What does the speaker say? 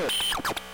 Oh,